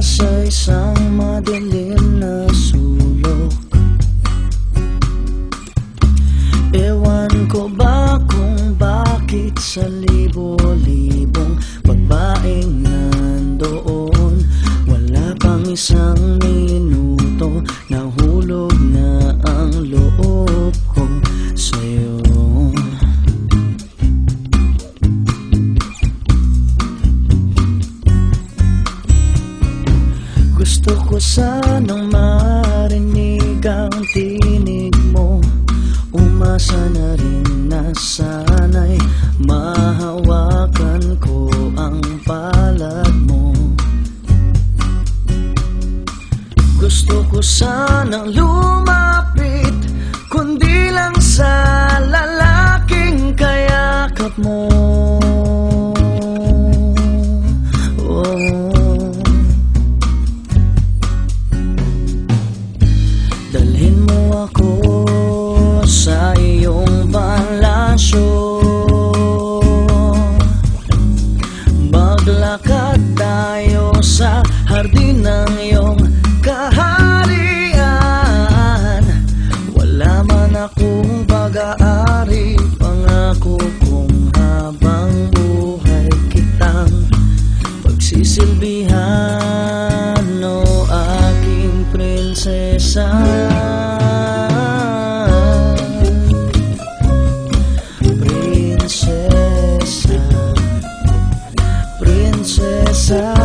sa isang madilim na sulok. Ewan ko ba kung bakit sa libo-libong babaeng nandoon Wala pang isang Gusto ko sanang marinig ang tinig mo. Umasa na rin na sana'y mahawakan ko ang palad mo. Gusto ko sanang lumapit tayo sa hardin ng iyong kaharian. Wala man akong pag-aari Pangako kong habang buhay kitang Pagsisilbihan. O aking prinsesa Prinsesa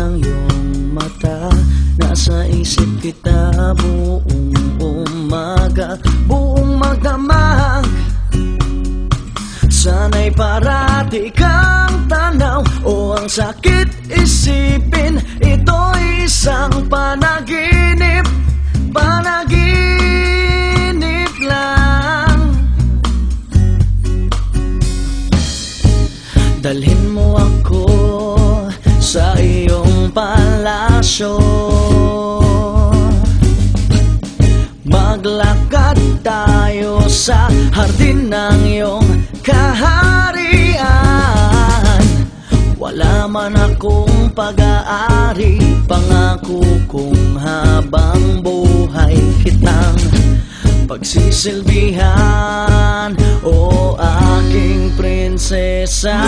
ng iyong mata. Nasa isip kita buong umaga Buong magdamag Sana'y parati kang tanaw O ang sakit isipin. Ito'y isang panaginip Panaginip lang. Dalhin mo ako sa iyong palasyo. Maglakad tayo sa hardin ng iyong kaharian. Wala man akong pag-aari Pangako kong habang buhay. Kitang Pagsisilbihan O aking prinsesa